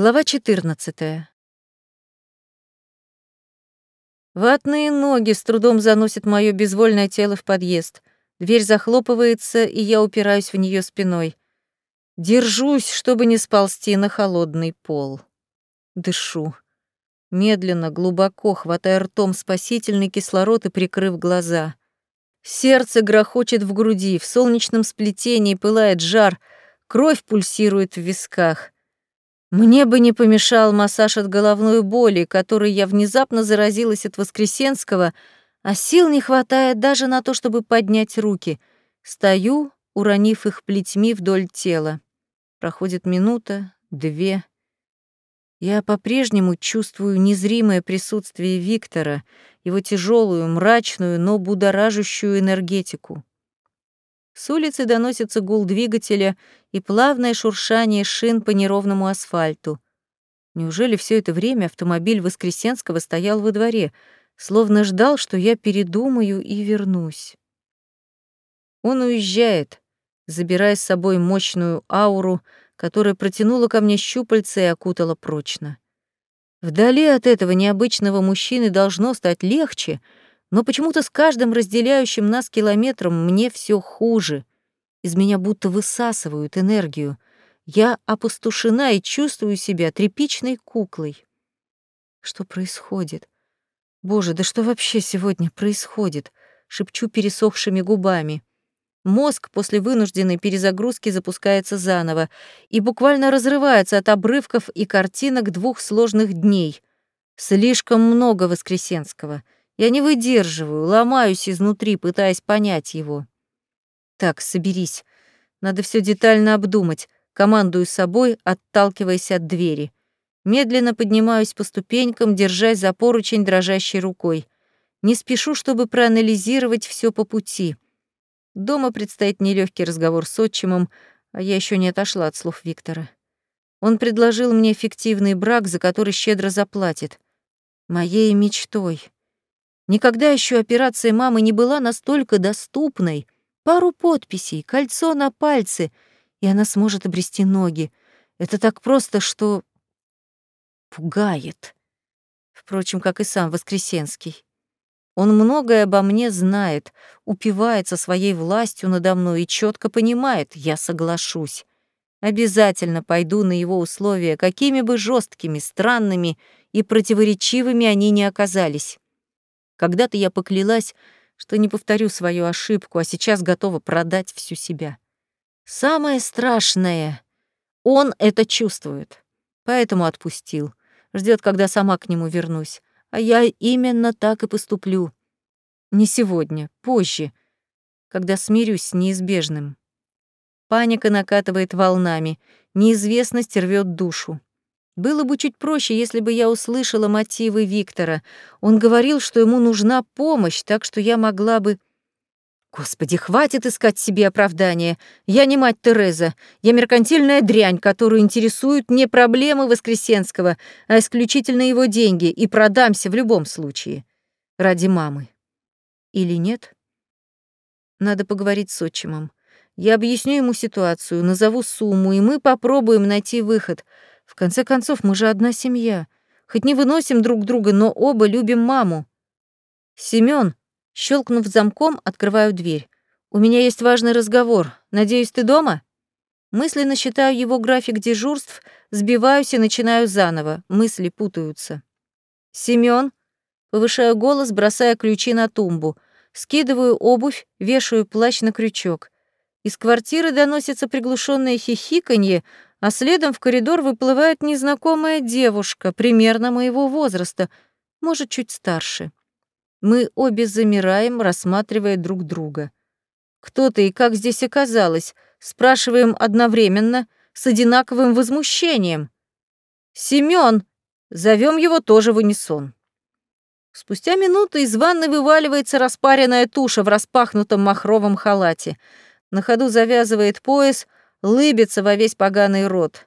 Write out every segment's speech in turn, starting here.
Глава 14. Ватные ноги с трудом заносят моё безвольное тело в подъезд. Дверь захлопывается, и я упираюсь в неё спиной. Держусь, чтобы не сползти на холодный пол. Дышу. Медленно, глубоко, хватая ртом спасительный кислород и прикрыв глаза. Сердце грохочет в груди, в солнечном сплетении пылает жар, кровь пульсирует в висках. Мне бы не помешал массаж от головной боли, которой я внезапно заразилась от Воскресенского, а сил не хватает даже на то, чтобы поднять руки. Стою, уронив их плетьми вдоль тела. Проходит минута, две. Я по-прежнему чувствую незримое присутствие Виктора, его тяжелую, мрачную, но будоражащую энергетику. С улицы доносится гул двигателя и плавное шуршание шин по неровному асфальту. Неужели все это время автомобиль Воскресенского стоял во дворе, словно ждал, что я передумаю и вернусь? Он уезжает, забирая с собой мощную ауру, которая протянула ко мне щупальца и окутала прочно. Вдали от этого необычного мужчины должно стать легче, но почему-то с каждым разделяющим нас километром мне все хуже. Из меня будто высасывают энергию. Я опустошена и чувствую себя тряпичной куклой. Что происходит? Боже, да что вообще сегодня происходит? Шепчу пересохшими губами. Мозг после вынужденной перезагрузки запускается заново и буквально разрывается от обрывков и картинок двух сложных дней. Слишком много Воскресенского. Я не выдерживаю, ломаюсь изнутри, пытаясь понять его. Так, соберись. Надо все детально обдумать. Командую собой, отталкиваясь от двери. Медленно поднимаюсь по ступенькам, держась за поручень дрожащей рукой. Не спешу, чтобы проанализировать все по пути — Дома предстоит нелегкий разговор с отчимом, а я еще не отошла от слов Виктора. Он предложил мне фиктивный брак, за который щедро заплатит. Моей мечтой. Никогда еще операция мамы не была настолько доступной. Пару подписей, кольцо на пальце, и она сможет обрести ноги. Это так просто, что пугает. Впрочем, как и сам Воскресенский. Он многое обо мне знает, упивается своей властью надо мной и четко понимает, я соглашусь. Обязательно пойду на его условия, какими бы жесткими, странными и противоречивыми они ни оказались. Когда-то я поклялась, что не повторю свою ошибку, а сейчас готова продать всю себя. Самое страшное — он это чувствует, поэтому отпустил. Ждет, когда сама к нему вернусь. А я именно так и поступлю. Не сегодня, позже, когда смирюсь с неизбежным. Паника накатывает волнами, неизвестность рвет душу. Было бы чуть проще, если бы я услышала мотивы Виктора. Он говорил, что ему нужна помощь, так что я могла бы... Господи, хватит искать себе оправдания. Я не мать Тереза. Я меркантильная дрянь, которую интересуют не проблемы Воскресенского, а исключительно его деньги, и продамся в любом случае. Ради мамы. Или нет? Надо поговорить с отчимом. Я объясню ему ситуацию, назову сумму, и мы попробуем найти выход. В конце концов, мы же одна семья. Хоть не выносим друг друга, но оба любим маму. Семён, Щелкнув замком, открываю дверь. «У меня есть важный разговор. Надеюсь, ты дома?» Мысленно считаю его график дежурств, сбиваюсь и начинаю заново. Мысли путаются. «Семён?» Повышаю голос, бросая ключи на тумбу. Скидываю обувь, вешаю плащ на крючок. Из квартиры доносится приглушенное хихиканье, а следом в коридор выплывает незнакомая девушка, примерно моего возраста, может, чуть старше. Мы обе замираем, рассматривая друг друга. «Кто ты и как здесь оказалась?» Спрашиваем одновременно, с одинаковым возмущением. «Семён!» Зовем его тоже в унисон. Спустя минуту из ванны вываливается распаренная туша в распахнутом махровом халате. На ходу завязывает пояс, лыбится во весь поганый рот.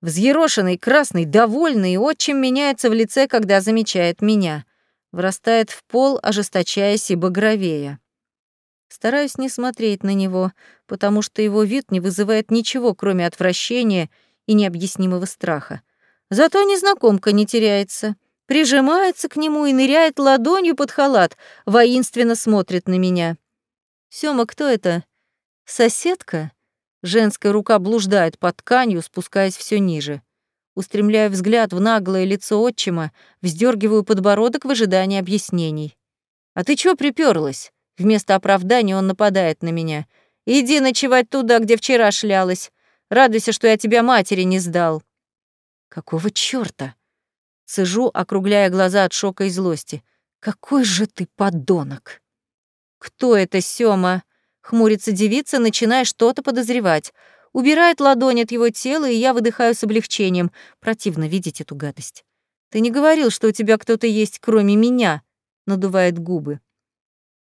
Взъерошенный, красный, довольный, отчим меняется в лице, когда замечает меня — врастает в пол, ожесточаясь и багровея. Стараюсь не смотреть на него, потому что его вид не вызывает ничего, кроме отвращения и необъяснимого страха. Зато незнакомка не теряется. Прижимается к нему и ныряет ладонью под халат, воинственно смотрит на меня. Сёма, кто это? Соседка? Женская рука блуждает под тканью, спускаясь все ниже. Устремляю взгляд в наглое лицо отчима, вздергиваю подбородок в ожидании объяснений. «А ты чего приперлась? Вместо оправдания он нападает на меня. «Иди ночевать туда, где вчера шлялась. Радуйся, что я тебя матери не сдал». «Какого чёрта?» Сижу, округляя глаза от шока и злости. «Какой же ты подонок!» «Кто это, Сёма?» Хмурится девица, начиная что-то подозревать. Убирает ладонь от его тела, и я выдыхаю с облегчением. Противно видеть эту гадость. «Ты не говорил, что у тебя кто-то есть, кроме меня?» Надувает губы.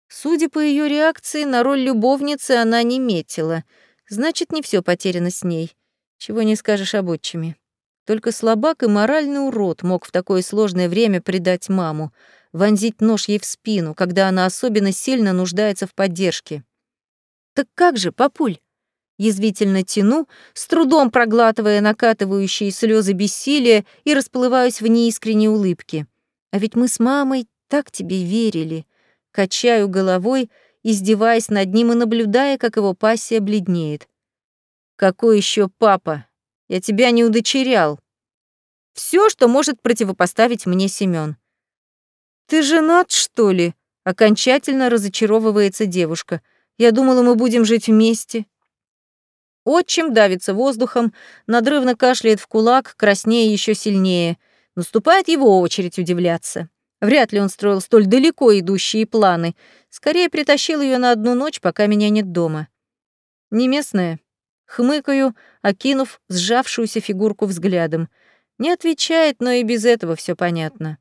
Судя по ее реакции, на роль любовницы она не метила. Значит, не все потеряно с ней. Чего не скажешь об отчиме. Только слабак и моральный урод мог в такое сложное время предать маму, вонзить нож ей в спину, когда она особенно сильно нуждается в поддержке. «Так как же, папуль?» Язвительно тяну, с трудом проглатывая накатывающие слезы бессилия и расплываюсь в неискренней улыбке. А ведь мы с мамой так тебе верили. Качаю головой, издеваясь над ним и наблюдая, как его пассия бледнеет. «Какой еще папа? Я тебя не удочерял. Все, что может противопоставить мне Семён. Ты женат, что ли? Окончательно разочаровывается девушка. Я думала, мы будем жить вместе. Отчим давится воздухом, надрывно кашляет в кулак, краснее еще сильнее. Наступает его очередь удивляться. Вряд ли он строил столь далеко идущие планы. Скорее притащил ее на одну ночь, пока меня нет дома. Не местная. Хмыкаю, окинув сжавшуюся фигурку взглядом. Не отвечает, но и без этого все понятно.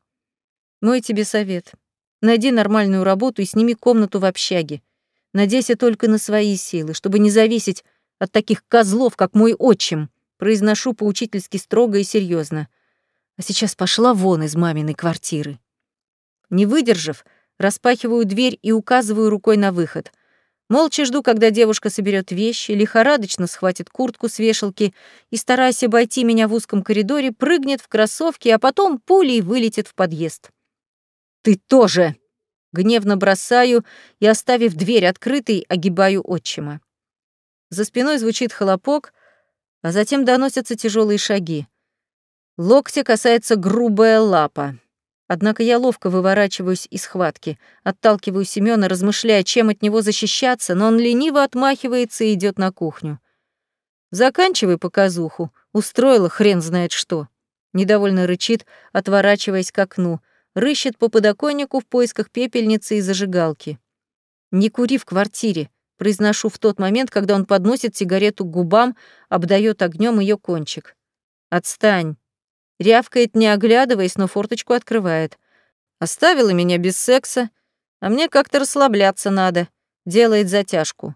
Мой тебе совет. Найди нормальную работу и сними комнату в общаге. Надейся только на свои силы, чтобы не зависеть от таких козлов, как мой отчим. Произношу поучительски строго и серьезно. А сейчас пошла вон из маминой квартиры. Не выдержав, распахиваю дверь и указываю рукой на выход. Молча жду, когда девушка соберет вещи, лихорадочно схватит куртку с вешалки и, стараясь обойти меня в узком коридоре, прыгнет в кроссовки, а потом пулей вылетит в подъезд. «Ты тоже!» Гневно бросаю и, оставив дверь открытой, огибаю отчима. За спиной звучит хлопок, а затем доносятся тяжелые шаги. Локтя касается грубая лапа. Однако я ловко выворачиваюсь из схватки, отталкиваю Семёна, размышляя, чем от него защищаться, но он лениво отмахивается и идет на кухню. «Заканчивай показуху», устроила хрен знает что. Недовольно рычит, отворачиваясь к окну — рыщет по подоконнику в поисках пепельницы и зажигалки. «Не кури в квартире», — произношу в тот момент, когда он подносит сигарету к губам, обдает огнем ее кончик. «Отстань». Рявкает, не оглядываясь, но форточку открывает. «Оставила меня без секса, а мне как-то расслабляться надо», — делает затяжку.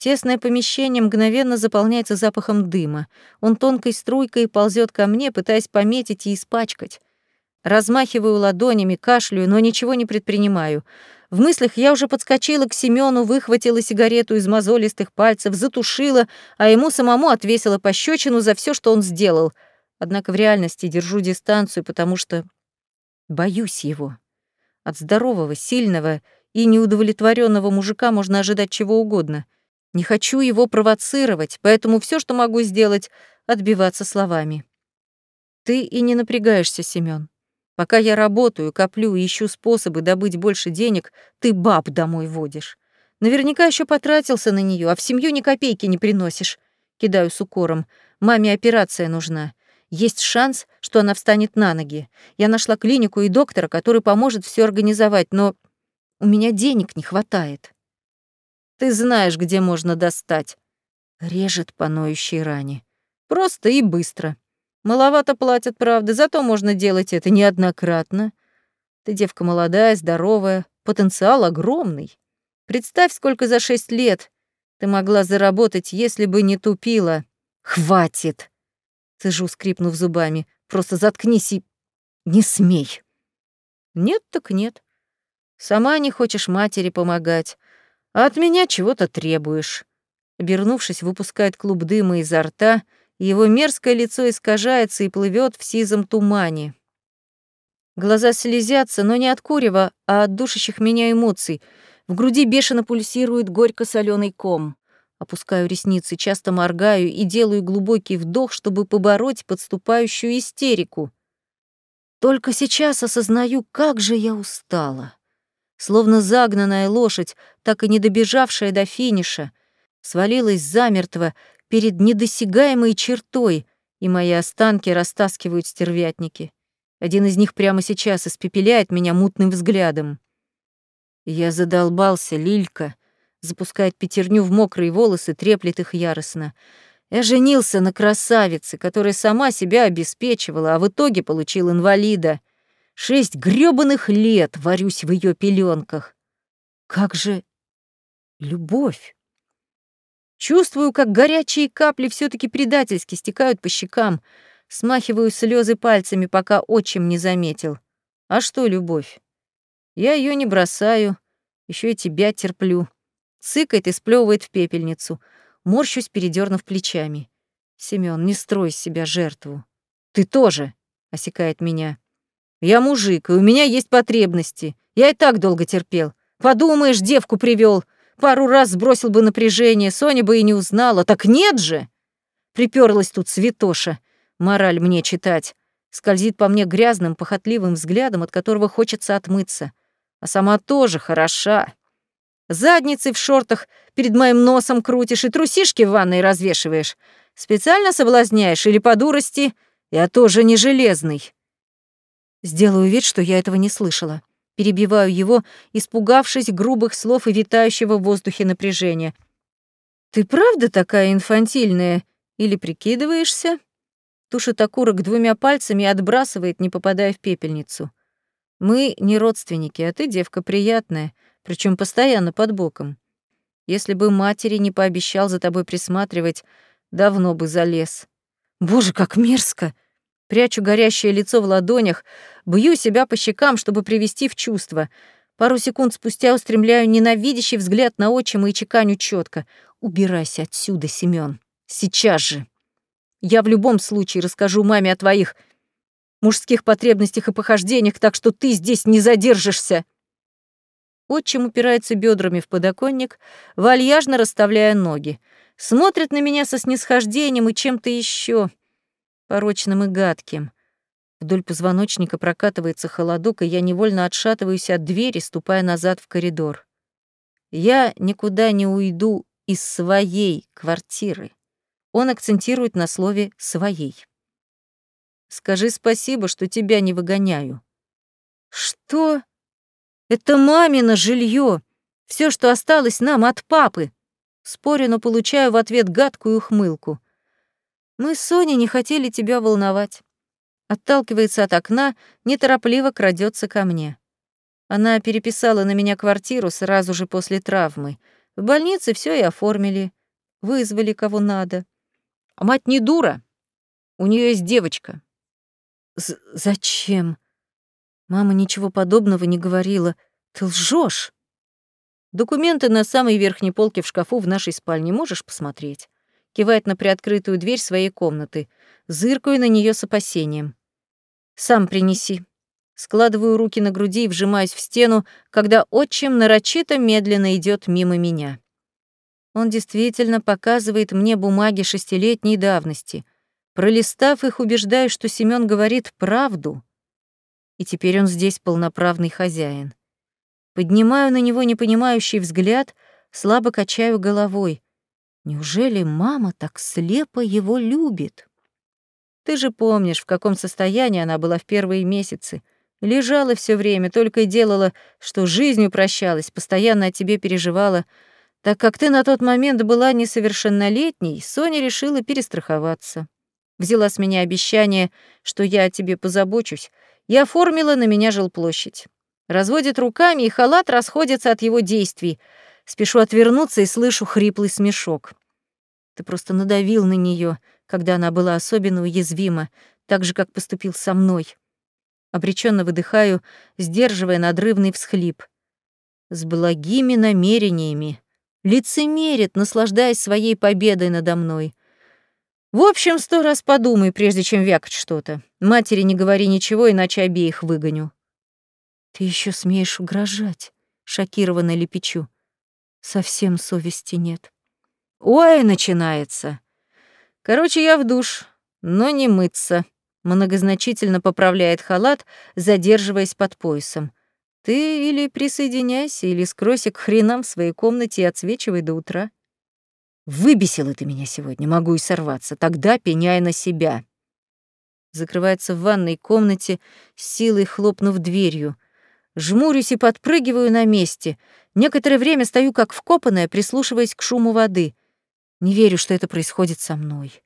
Тесное помещение мгновенно заполняется запахом дыма. Он тонкой струйкой ползет ко мне, пытаясь пометить и испачкать. Размахиваю ладонями, кашляю, но ничего не предпринимаю. В мыслях я уже подскочила к Семёну, выхватила сигарету из мозолистых пальцев, затушила, а ему самому отвесила пощечину за все, что он сделал. Однако в реальности держу дистанцию, потому что боюсь его. От здорового, сильного и неудовлетворенного мужика можно ожидать чего угодно. Не хочу его провоцировать, поэтому все, что могу сделать, отбиваться словами. Ты и не напрягаешься, Семён. Пока я работаю, коплю и ищу способы добыть больше денег, ты баб домой водишь. Наверняка еще потратился на нее, а в семью ни копейки не приносишь. Кидаю с укором. Маме операция нужна. Есть шанс, что она встанет на ноги. Я нашла клинику и доктора, который поможет все организовать, но у меня денег не хватает. Ты знаешь, где можно достать. Режет по ноющей ране. Просто и быстро. Маловато платят, правда, зато можно делать это неоднократно. Ты девка молодая, здоровая, потенциал огромный. Представь, сколько за шесть лет ты могла заработать, если бы не тупила. Хватит! Цежу, скрипнув зубами. Просто заткнись и... Не смей. Нет так нет. Сама не хочешь матери помогать, а от меня чего-то требуешь. Обернувшись, выпускает клуб дыма изо рта — Его мерзкое лицо искажается и плывет в сизом тумане. Глаза слезятся, но не от курева, а от душащих меня эмоций. В груди бешено пульсирует горько соленый ком. Опускаю ресницы, часто моргаю и делаю глубокий вдох, чтобы побороть подступающую истерику. Только сейчас осознаю, как же я устала. Словно загнанная лошадь, так и не добежавшая до финиша, свалилась замертво перед недосягаемой чертой, и мои останки растаскивают стервятники. Один из них прямо сейчас испепеляет меня мутным взглядом. Я задолбался, Лилька, запускает пятерню в мокрые волосы, треплет их яростно. Я женился на красавице, которая сама себя обеспечивала, а в итоге получил инвалида. Шесть грёбаных лет варюсь в ее пеленках. Как же любовь! Чувствую, как горячие капли все таки предательски стекают по щекам, смахиваю слезы пальцами, пока отчим не заметил. А что любовь? Я ее не бросаю, еще и тебя терплю цыкает и сплевывает в пепельницу. Морщусь, передернув плечами. Семён, не строй из себя жертву. Ты тоже, осекает меня. Я мужик, и у меня есть потребности. Я и так долго терпел. Подумаешь, девку привел. Пару раз сбросил бы напряжение, Соня бы и не узнала. Так нет же! Приперлась тут святоша. Мораль мне читать. Скользит по мне грязным, похотливым взглядом, от которого хочется отмыться. А сама тоже хороша задницей в шортах перед моим носом крутишь и трусишки в ванной развешиваешь. Специально соблазняешь или по дурости? Я тоже не железный. Сделаю вид, что я этого не слышала. Перебиваю его, испугавшись грубых слов и витающего в воздухе напряжения. «Ты правда такая инфантильная? Или прикидываешься?» Тушит окурок двумя пальцами и отбрасывает, не попадая в пепельницу. «Мы не родственники, а ты девка приятная причем постоянно под боком. Если бы матери не пообещал за тобой присматривать, давно бы залез. Боже, как мерзко! Прячу горящее лицо в ладонях, бью себя по щекам, чтобы привести в чувство. Пару секунд спустя устремляю ненавидящий взгляд на отчима и чеканю четко. «Убирайся отсюда, Семён. Сейчас же. Я в любом случае расскажу маме о твоих мужских потребностях и похождениях, так что ты здесь не задержишься». Отчим упирается бедрами в подоконник, вальяжно расставляя ноги. Смотрит на меня со снисхождением и чем-то еще порочным и гадким. Вдоль позвоночника прокатывается холодок, и я невольно отшатываюсь от двери, ступая назад в коридор. Я никуда не уйду из своей квартиры. Он акцентирует на слове «своей». «Скажи спасибо, что тебя не выгоняю». «Что?» Это мамино жилье, все, что осталось нам от папы. Спорю, но получаю в ответ гадкую ухмылку. Мы с Соней не хотели тебя волновать. Отталкивается от окна, неторопливо крадется ко мне. Она переписала на меня квартиру сразу же после травмы. В больнице все и оформили. Вызвали кого надо. А мать не дура. У нее есть девочка. З зачем? Мама ничего подобного не говорила. Ты лжешь. Документы на самой верхней полке в шкафу в нашей спальне можешь посмотреть. Кивает на приоткрытую дверь своей комнаты. Зыркаю на нее с опасением. Сам принеси. Складываю руки на груди и вжимаюсь в стену, когда отчим нарочито медленно идет мимо меня. Он действительно показывает мне бумаги шестилетней давности. Пролистав их, убеждаю, что Семён говорит правду и теперь он здесь полноправный хозяин. Поднимаю на него непонимающий взгляд, слабо качаю головой. Неужели мама так слепо его любит? Ты же помнишь, в каком состоянии она была в первые месяцы. Лежала все время, только и делала, что жизнью прощалась, постоянно о тебе переживала. Так как ты на тот момент была несовершеннолетней, Соня решила перестраховаться. Взяла с меня обещание, что я о тебе позабочусь, и оформила на меня жилплощадь. Разводит руками, и халат расходится от его действий. Спешу отвернуться и слышу хриплый смешок. Ты просто надавил на нее, когда она была особенно уязвима, так же, как поступил со мной. Обреченно выдыхаю, сдерживая надрывный всхлип. С благими намерениями. Лицемерит, наслаждаясь своей победой надо мной. В общем, сто раз подумай, прежде чем вякать что-то. Матери не говори ничего, иначе обеих выгоню. Ты еще смеешь угрожать, шокированно лепечу. Совсем совести нет. Ой, начинается. Короче, я в душ, но не мыться. Многозначительно поправляет халат, задерживаясь под поясом. Ты или присоединяйся, или скройся к хренам в своей комнате и отсвечивай до утра. Выбесила ты меня сегодня, могу и сорваться. Тогда пеняй на себя. Закрывается в ванной комнате, силой хлопнув дверью. Жмурюсь и подпрыгиваю на месте. Некоторое время стою как вкопанная, прислушиваясь к шуму воды. Не верю, что это происходит со мной.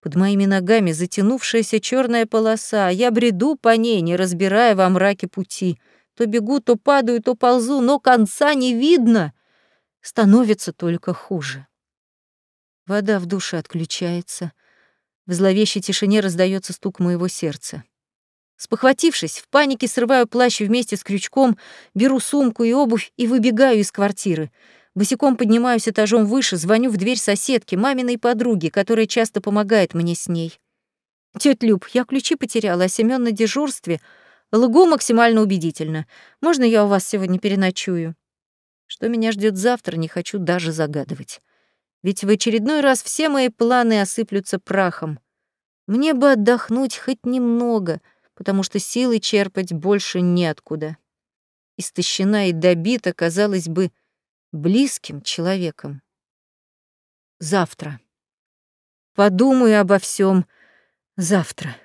Под моими ногами затянувшаяся черная полоса, а я бреду по ней, не разбирая во мраке пути. То бегу, то падаю, то ползу, но конца не видно. Становится только хуже. Вода в душе отключается. В зловещей тишине раздается стук моего сердца. Спохватившись, в панике срываю плащ вместе с крючком, беру сумку и обувь и выбегаю из квартиры. Босиком поднимаюсь этажом выше, звоню в дверь соседки, маминой подруги, которая часто помогает мне с ней. «Тётя Люб, я ключи потеряла, а Семён на дежурстве. Лгу максимально убедительно. Можно я у вас сегодня переночую?» Что меня ждет завтра, не хочу даже загадывать ведь в очередной раз все мои планы осыплются прахом. Мне бы отдохнуть хоть немного, потому что силы черпать больше неоткуда. Истощена и добита, казалось бы, близким человеком. Завтра. Подумаю обо всем завтра.